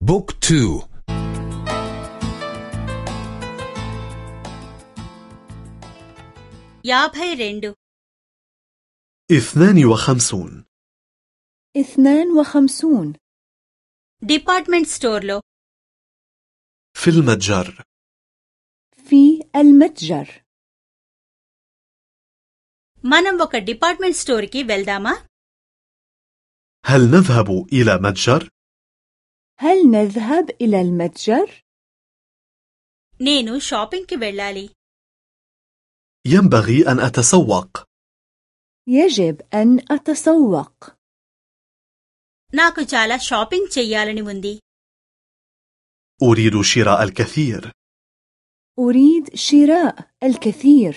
بوك تو యాభై రెండు اثنان وخمسون اثنان وخمسون డిపార్ట్మెంట్ స్టోర్లో في المتجر في المتجر మనం ఒక డిపార్ట్మెంట్ స్టోర్కి వెళ్దామా هل نذهب إلى متجر؟ هل نذهب إلى المتجر؟ నేను షాపింగ్కి వెళ్ళాలి ينبغي أن أتسوق يجب أن أتسوق నాకు చాలా షాపింగ్ చెయ్యాలని ఉంది أريد شراء الكثير أريد شراء الكثير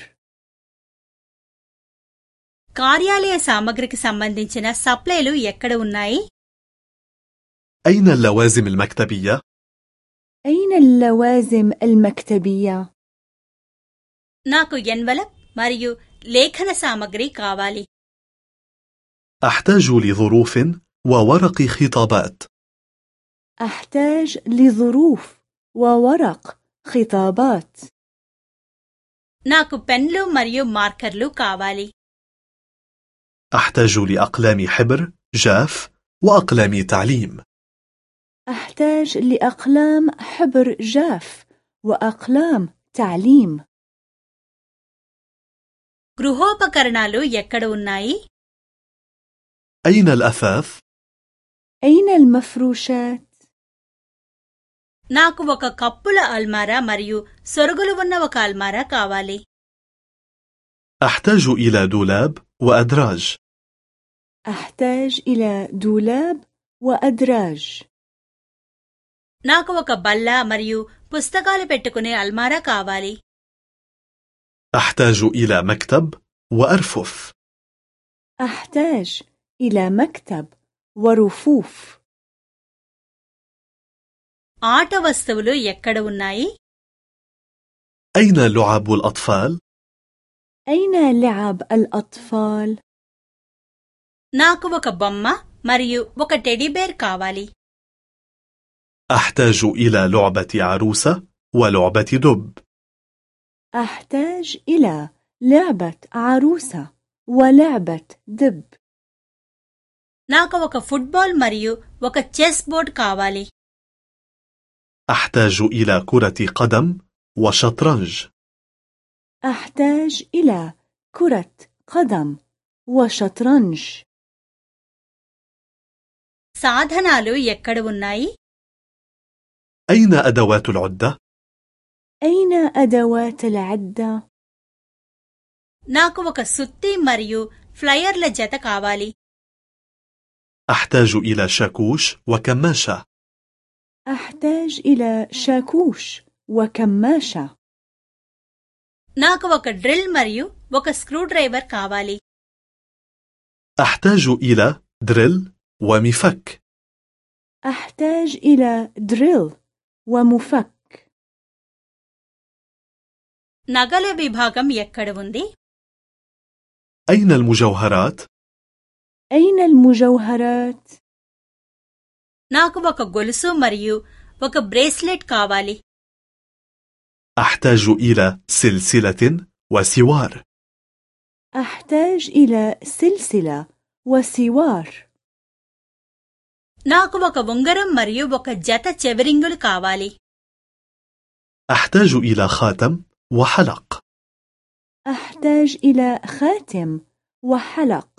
కార్యాలయ సామగ్రికి సంబంధించిన సప్లైలు ఎక్కడ ఉన్నాయి أين اللوازم المكتبية؟ أين اللوازم المكتبية؟ నాకు ఎన్వలప్ మరియు లేఖన సామగ్రి కావాలి أحتاج لظروف وورق خطابات أحتاج لظروف وورق خطابات నాకు పెన్లు మరియు మార్కర్లు కావాలి أحتاج لأقلام حبر جاف وأقلام تعليم أحتاج لأقلام حبر جاف وأقلام تعليم గృహోపకరణాలు ఎక్కడ ఉన్నాయి أين الأثاث؟ أين المفروشات؟ నాకు ఒక కప్పుల అల్మారా మరియు సొరుగులు ఉన్న ఒక అల్మారా కావాలి أحتاج إلى دولاب وأدراج أحتاج إلى دولاب وأدراج నాకు ఒక బల్ల మరియు పుస్తకాలు పెట్టుకునే అల్మారా కావాలి أحتاج إلى مكتب وأرفف أحتاج إلى مكتب ورفوف ఆట వస్తువులు ఎక్కడ ఉన్నాయి أين لعب الأطفال؟ أين لعب الأطفال؟ నాకు ఒక బొమ్మ మరియు ఒక టెడీబేర్ కావాలి أحتاج إلى لعبة عروسة ولعبة دب أحتاج إلى لعبة عروسة ولعبة دب నాకు ఒక ఫుట్బాల్ మరియు ఒక చెస్ బోర్డ్ కావాలి أحتاج إلى كرة قدم وشطرنج أحتاج إلى كرة قدم وشطرنج సాధనాలు ఎక్కడ ఉన్నాయి أين أدوات العدة؟ أين أدوات العدة؟ నాకు ఒక సుత్తి మరియు ఫ్లయర్ల జత కావాలి أحتاج إلى شاكوش وكماشة أحتاج إلى شاكوش وكماشة నాకు ఒక డ్రిల్ మరియు ఒక స్క్రూ డ్రైవర్ కావాలి أحتاج إلى دريل ومفك أحتاج إلى دريل ومفك నగల విభాగం ఎక్కడ ఉంది أين المجوهرات؟ أين المجوهرات؟ నాకు ఒక గొలుసు మరియు ఒక బ్రేస్లెట్ కావాలి أحتاج إلى سلسلة وسوار أحتاج إلى سلسلة وسوار నాకు ఒక ఉంగరం మరియు ఒక జత చెవిరింగులు కావాలి أحتاج إلى خاتم وحلق أحتاج إلى خاتم وحلق